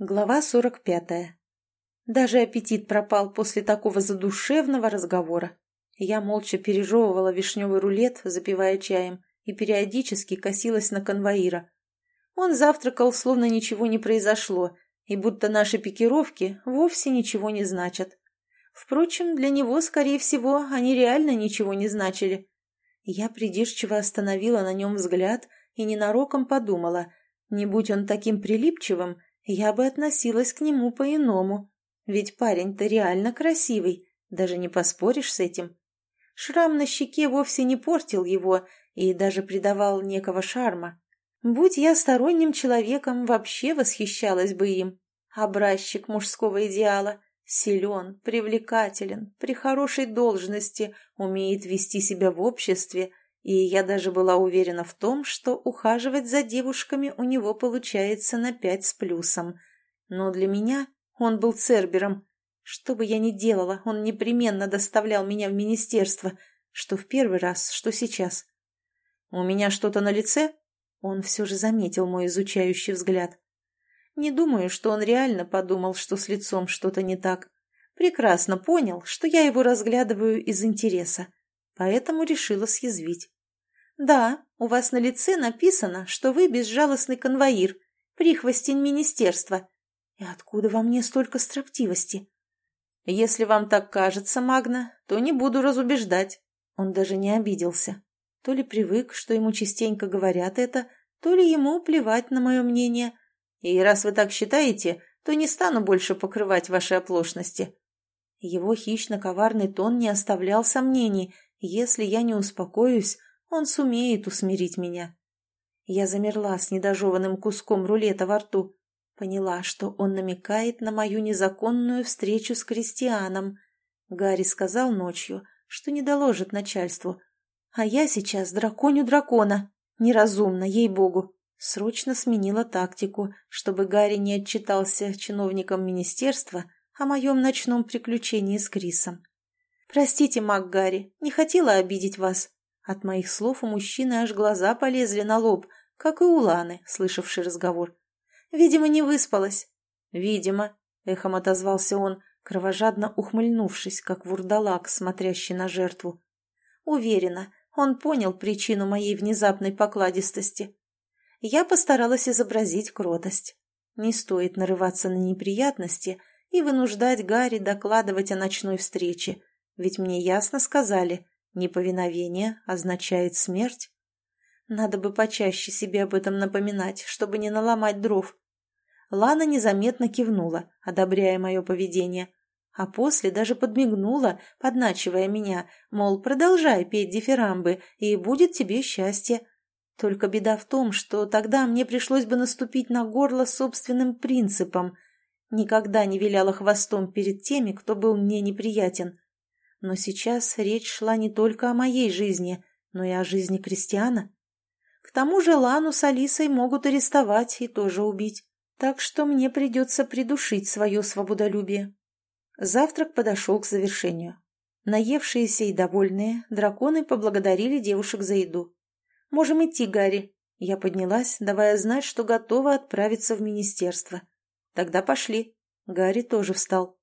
Глава сорок пятая. Даже аппетит пропал после такого задушевного разговора. Я молча пережевывала вишневый рулет, запивая чаем, и периодически косилась на конвоира. Он завтракал, словно ничего не произошло, и будто наши пикировки вовсе ничего не значат. Впрочем, для него, скорее всего, они реально ничего не значили. Я придирчиво остановила на нем взгляд и ненароком подумала, не будь он таким прилипчивым, я бы относилась к нему по-иному. Ведь парень-то реально красивый, даже не поспоришь с этим. Шрам на щеке вовсе не портил его и даже придавал некого шарма. Будь я сторонним человеком, вообще восхищалась бы им. Образчик мужского идеала. Силен, привлекателен, при хорошей должности, умеет вести себя в обществе, и я даже была уверена в том, что ухаживать за девушками у него получается на пять с плюсом. Но для меня он был цербером. Что бы я ни делала, он непременно доставлял меня в министерство, что в первый раз, что сейчас. «У меня что-то на лице?» Он все же заметил мой изучающий взгляд. Не думаю, что он реально подумал, что с лицом что-то не так. Прекрасно понял, что я его разглядываю из интереса поэтому решила съязвить. «Да, у вас на лице написано, что вы безжалостный конвоир, прихвостень министерства. И откуда во мне столько строптивости?» «Если вам так кажется, Магна, то не буду разубеждать». Он даже не обиделся. То ли привык, что ему частенько говорят это, то ли ему плевать на мое мнение. И раз вы так считаете, то не стану больше покрывать ваши оплошности. Его хищно-коварный тон не оставлял сомнений, если я не успокоюсь, он сумеет усмирить меня. Я замерла с недожеванным куском рулета во рту. Поняла, что он намекает на мою незаконную встречу с крестьяном. Гарри сказал ночью, что не доложит начальству. А я сейчас драконю дракона. Неразумно, ей-богу. Срочно сменила тактику, чтобы Гарри не отчитался чиновникам министерства о моем ночном приключении с Крисом. «Простите, маг Гарри, не хотела обидеть вас». От моих слов у мужчины аж глаза полезли на лоб, как и у Ланы, слышавшей разговор. «Видимо, не выспалась». «Видимо», — эхом отозвался он, кровожадно ухмыльнувшись, как вурдалак, смотрящий на жертву. Уверена, он понял причину моей внезапной покладистости. Я постаралась изобразить кротость. Не стоит нарываться на неприятности и вынуждать Гарри докладывать о ночной встрече, ведь мне ясно сказали, неповиновение означает смерть. Надо бы почаще себе об этом напоминать, чтобы не наломать дров. Лана незаметно кивнула, одобряя мое поведение, а после даже подмигнула, подначивая меня, мол, продолжай петь дифирамбы, и будет тебе счастье. Только беда в том, что тогда мне пришлось бы наступить на горло собственным принципом. Никогда не виляла хвостом перед теми, кто был мне неприятен. Но сейчас речь шла не только о моей жизни, но и о жизни Кристиана. К тому же Лану с Алисой могут арестовать и тоже убить, так что мне придется придушить свое свободолюбие. Завтрак подошел к завершению. Наевшиеся и довольные, драконы поблагодарили девушек за еду. «Можем идти, Гарри». Я поднялась, давая знать, что готова отправиться в министерство. «Тогда пошли». Гарри тоже встал.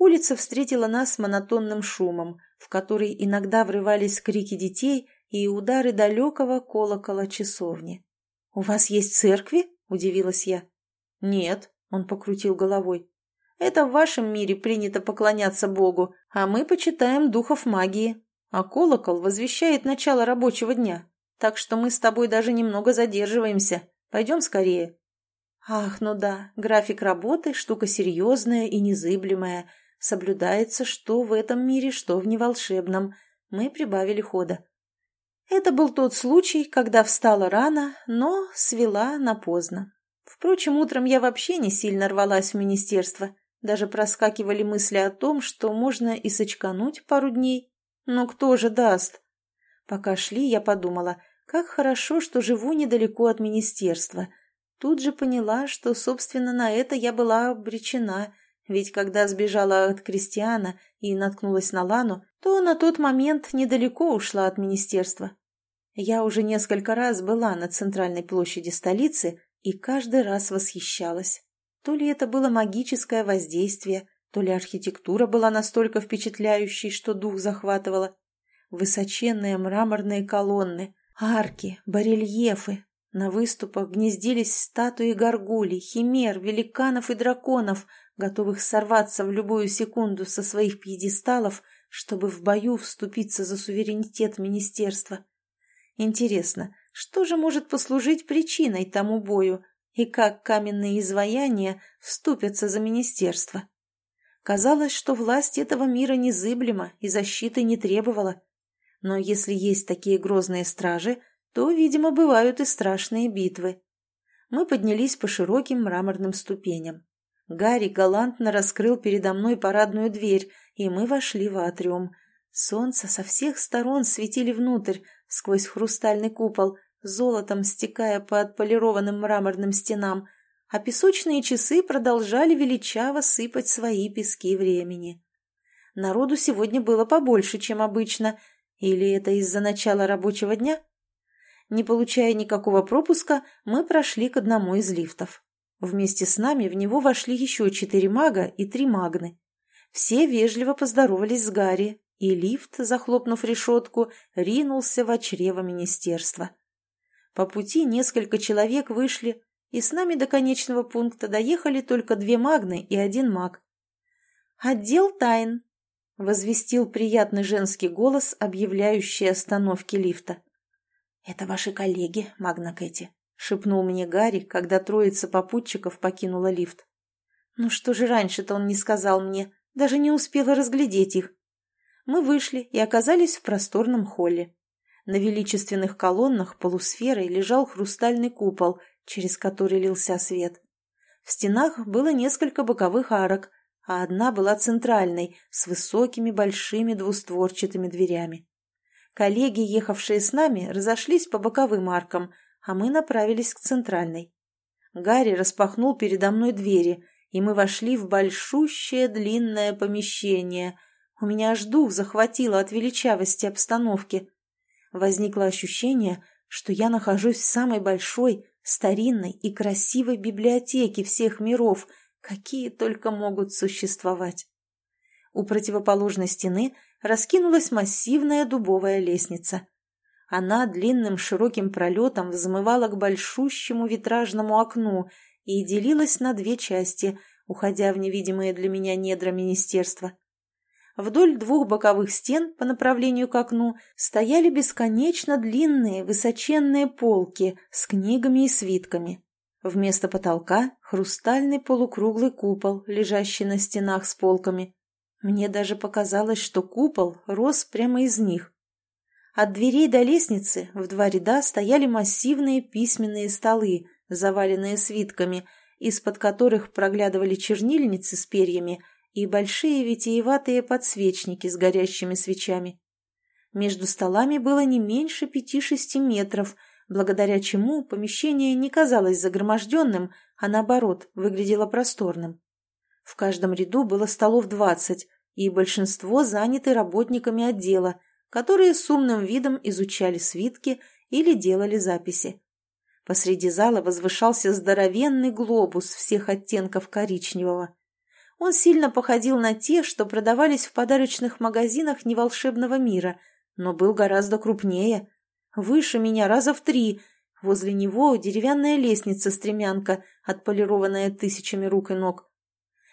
Улица встретила нас монотонным шумом, в который иногда врывались крики детей и удары далекого колокола часовни. «У вас есть церкви?» – удивилась я. «Нет», – он покрутил головой. «Это в вашем мире принято поклоняться Богу, а мы почитаем духов магии. А колокол возвещает начало рабочего дня, так что мы с тобой даже немного задерживаемся. Пойдем скорее». «Ах, ну да, график работы – штука серьезная и незыблемая, Соблюдается что в этом мире, что в неволшебном. Мы прибавили хода. Это был тот случай, когда встала рано, но свела на поздно. Впрочем, утром я вообще не сильно рвалась в министерство. Даже проскакивали мысли о том, что можно и сочкануть пару дней. Но кто же даст? Пока шли, я подумала, как хорошо, что живу недалеко от министерства. Тут же поняла, что, собственно, на это я была обречена – ведь когда сбежала от Кристиана и наткнулась на Лану, то на тот момент недалеко ушла от министерства. Я уже несколько раз была на центральной площади столицы и каждый раз восхищалась. То ли это было магическое воздействие, то ли архитектура была настолько впечатляющей, что дух захватывала. Высоченные мраморные колонны, арки, барельефы. На выступах гнездились статуи горгулей, химер, великанов и драконов, готовых сорваться в любую секунду со своих пьедесталов, чтобы в бою вступиться за суверенитет министерства. Интересно, что же может послужить причиной тому бою, и как каменные изваяния вступятся за министерство? Казалось, что власть этого мира незыблема и защиты не требовала. Но если есть такие грозные стражи, то, видимо, бывают и страшные битвы. Мы поднялись по широким мраморным ступеням. Гарри галантно раскрыл передо мной парадную дверь, и мы вошли в атриум. Солнце со всех сторон светили внутрь, сквозь хрустальный купол, золотом стекая по отполированным мраморным стенам, а песочные часы продолжали величаво сыпать свои пески времени. Народу сегодня было побольше, чем обычно, или это из-за начала рабочего дня? Не получая никакого пропуска, мы прошли к одному из лифтов. Вместе с нами в него вошли еще четыре мага и три магны. Все вежливо поздоровались с Гарри, и лифт, захлопнув решетку, ринулся в чрево министерства. По пути несколько человек вышли, и с нами до конечного пункта доехали только две магны и один маг. «Отдел тайн», — возвестил приятный женский голос, объявляющий остановки лифта. «Это ваши коллеги, Магна Кэти», — шепнул мне Гарри, когда троица попутчиков покинула лифт. «Ну что же раньше-то он не сказал мне? Даже не успела разглядеть их». Мы вышли и оказались в просторном холле. На величественных колоннах полусферой лежал хрустальный купол, через который лился свет. В стенах было несколько боковых арок, а одна была центральной, с высокими большими двустворчатыми дверями. Коллеги, ехавшие с нами, разошлись по боковым аркам, а мы направились к центральной. Гарри распахнул передо мной двери, и мы вошли в большущее длинное помещение. У меня аж дух захватило от величавости обстановки. Возникло ощущение, что я нахожусь в самой большой, старинной и красивой библиотеке всех миров, какие только могут существовать. У противоположной стены раскинулась массивная дубовая лестница. Она длинным широким пролетом взмывала к большущему витражному окну и делилась на две части, уходя в невидимые для меня недра министерства. Вдоль двух боковых стен по направлению к окну стояли бесконечно длинные высоченные полки с книгами и свитками. Вместо потолка – хрустальный полукруглый купол, лежащий на стенах с полками. Мне даже показалось, что купол рос прямо из них. От дверей до лестницы в два ряда стояли массивные письменные столы, заваленные свитками, из-под которых проглядывали чернильницы с перьями и большие витиеватые подсвечники с горящими свечами. Между столами было не меньше пяти-шести метров, благодаря чему помещение не казалось загроможденным, а наоборот, выглядело просторным. В каждом ряду было столов двадцать, и большинство заняты работниками отдела, которые с умным видом изучали свитки или делали записи. Посреди зала возвышался здоровенный глобус всех оттенков коричневого. Он сильно походил на те, что продавались в подарочных магазинах неволшебного мира, но был гораздо крупнее. Выше меня раза в три. Возле него деревянная лестница-стремянка, отполированная тысячами рук и ног.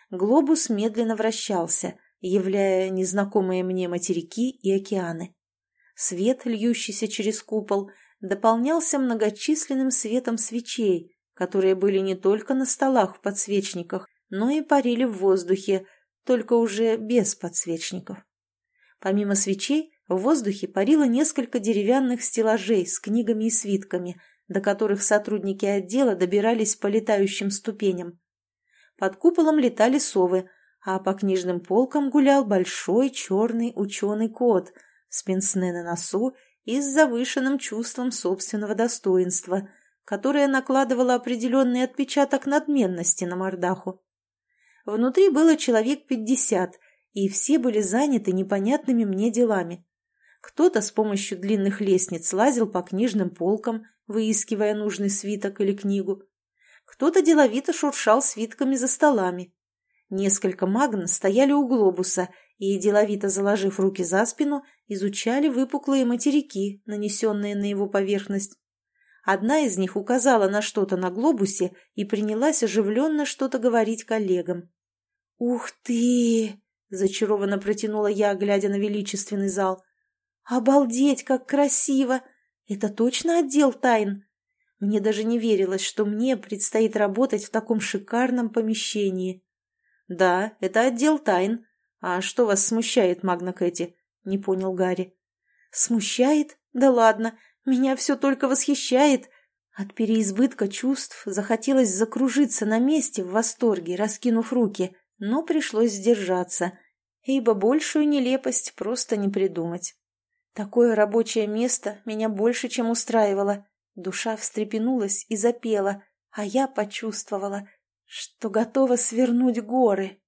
Глобус медленно вращался, являя незнакомые мне материки и океаны. Свет, льющийся через купол, дополнялся многочисленным светом свечей, которые были не только на столах в подсвечниках, но и парили в воздухе, только уже без подсвечников. Помимо свечей, в воздухе парило несколько деревянных стеллажей с книгами и свитками, до которых сотрудники отдела добирались по летающим ступеням. Под куполом летали совы, а по книжным полкам гулял большой черный ученый кот с пенсне на носу и с завышенным чувством собственного достоинства, которое накладывало определенный отпечаток надменности на мордаху. Внутри было человек пятьдесят, и все были заняты непонятными мне делами. Кто-то с помощью длинных лестниц лазил по книжным полкам, выискивая нужный свиток или книгу. Кто-то деловито шуршал свитками за столами. Несколько магн стояли у глобуса и, деловито заложив руки за спину, изучали выпуклые материки, нанесенные на его поверхность. Одна из них указала на что-то на глобусе и принялась оживленно что-то говорить коллегам. «Ух ты!» — зачарованно протянула я, глядя на величественный зал. «Обалдеть, как красиво! Это точно отдел тайн?» Мне даже не верилось, что мне предстоит работать в таком шикарном помещении. «Да, это отдел тайн. А что вас смущает, Магна Кэти?» — не понял Гарри. «Смущает? Да ладно, меня все только восхищает». От переизбытка чувств захотелось закружиться на месте в восторге, раскинув руки, но пришлось сдержаться, ибо большую нелепость просто не придумать. Такое рабочее место меня больше, чем устраивало. Душа встрепенулась и запела, а я почувствовала, что готова свернуть горы.